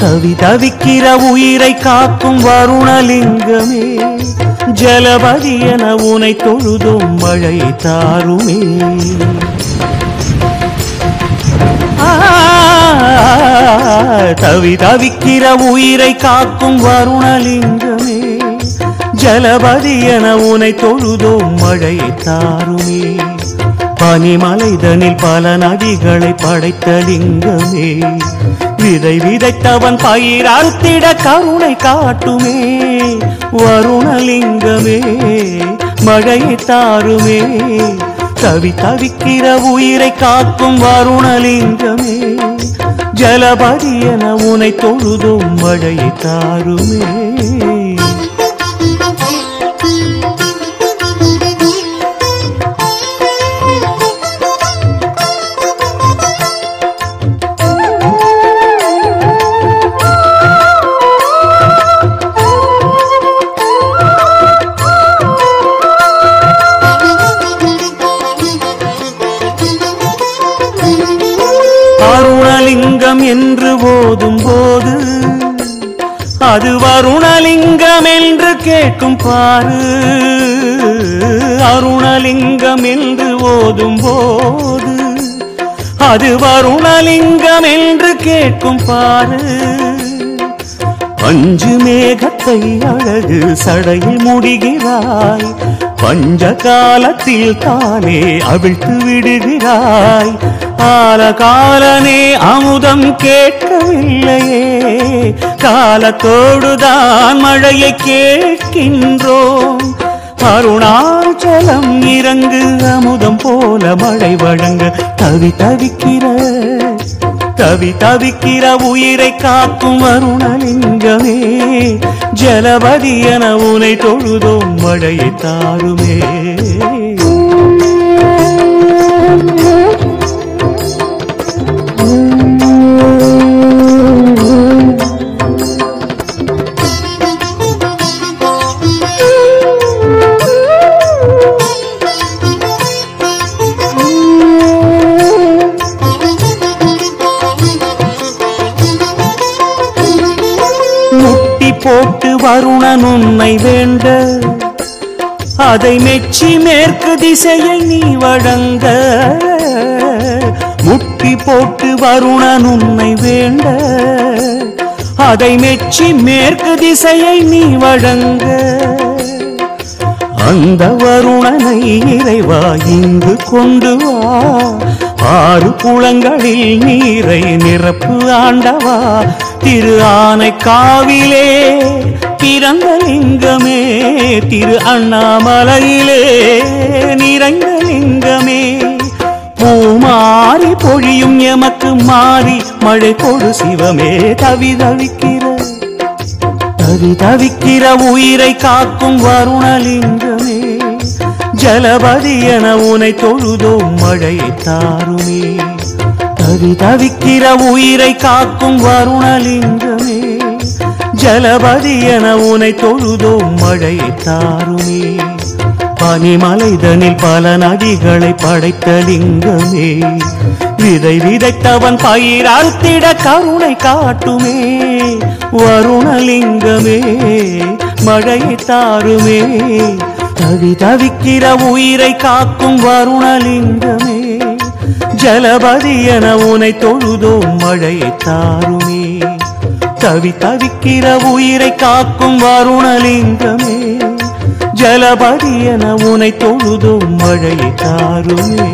தவி தவிக்கிற உயிரை காக்கும் வருணலிங்கமே. ஜலபதி என உனை தொழுதும் மழை தாருமே. ஆ, தவி தவிக்கிற உயிரை காக்கும் வருணலிங்கமே. ஜலபதி என உனை தொழுதோம் மழை தாருமே. பனிமலைதனில் பல நதிகளை படைத்த லிங்கமே. விதை விதைத்தவன் பயிர் அறுத்திட கருணை காட்டுமே. வருணலிங்கமே மழையை தாருமே. தவி தவிக்கிற உயிரை காக்கும் வருணலிங்கமே. ஜலபதி என உனை தொழுதும் மழையை தாருமே. அது வருணலிங்கம் என்று கேட்கும் பாரு. அருணலிங்கம் என்று ஓதும் போது. அது வருணலிங்கம் என்று கேட்கும் பாரு. அஞ்சு மேகத்தை அழகு சடையில் முடிகிறாய் பஞ்ச காலத்தில் தானே அவிழ்த்து விடுகிறாய். கால காலனே அமுதம் கேட்கவில்லையே. காலத்தோடுதான் மழையை கேட்கின்றோம். அருணாச்சலம் இறங்கு அமுதம் போல மழை வழங்க தவி தவிக்கிற தவி தவிக்கிற உயிரை காக்கும் அருணலிங்கமே ஜலபதி என உனை தொழுதோம் மழையை தாருமே. வருணன் உன்னை வேண்ட அதை மெச்சி மேற்கு திசையை நீ வழங்க. முட்டி போட்டு வருணன் உன்னை வேண்ட அதை மெச்சி மேற்கு திசையை நீ வழங்க. அந்த வருணனை இறைவா இங்கு கொண்டு வா. ஆறு குளங்களில் நீரை நிரப்பு ஆண்டவா திரு ஆனை காவிலே பிறந்த லிங்கமே திரு அண்ணாமலையிலே நிறைந்த லிங்கமே. பூமாரி பொழியும் எமக்கு மாறி மழை கொடு சிவமே தவி தவிக்கிற தவி தவிக்கிற உயிரை காக்கும் வருணலிங்கமே. ஜலபதி என உனை தொழுதோம் மழையை தாருமே. தவி தவிக்கிற உயிரை காக்கும் வருணலிங்கமே. ஜலபதி என உனை தொழுதோம் மழையை தாருமே. பனிமலைதனில் பல நதிகளை படைத்த லிங்கமே. விதை விதைத்தவன் பயிரால் திட கருணை காட்டுமே. வருணலிங்கமே மழையை தாருமே. தவி தவிக்கிற உயிரை காக்கும் வருணலிங்கமே. ஜலபதி என உனை தொழுதோம் மழையை தாருமே. தவி தவிக்கிற உயிரை காக்கும் வருணலிங்கமே. ஜலபதி என உனை தொழுதும் மழையை தாருமே.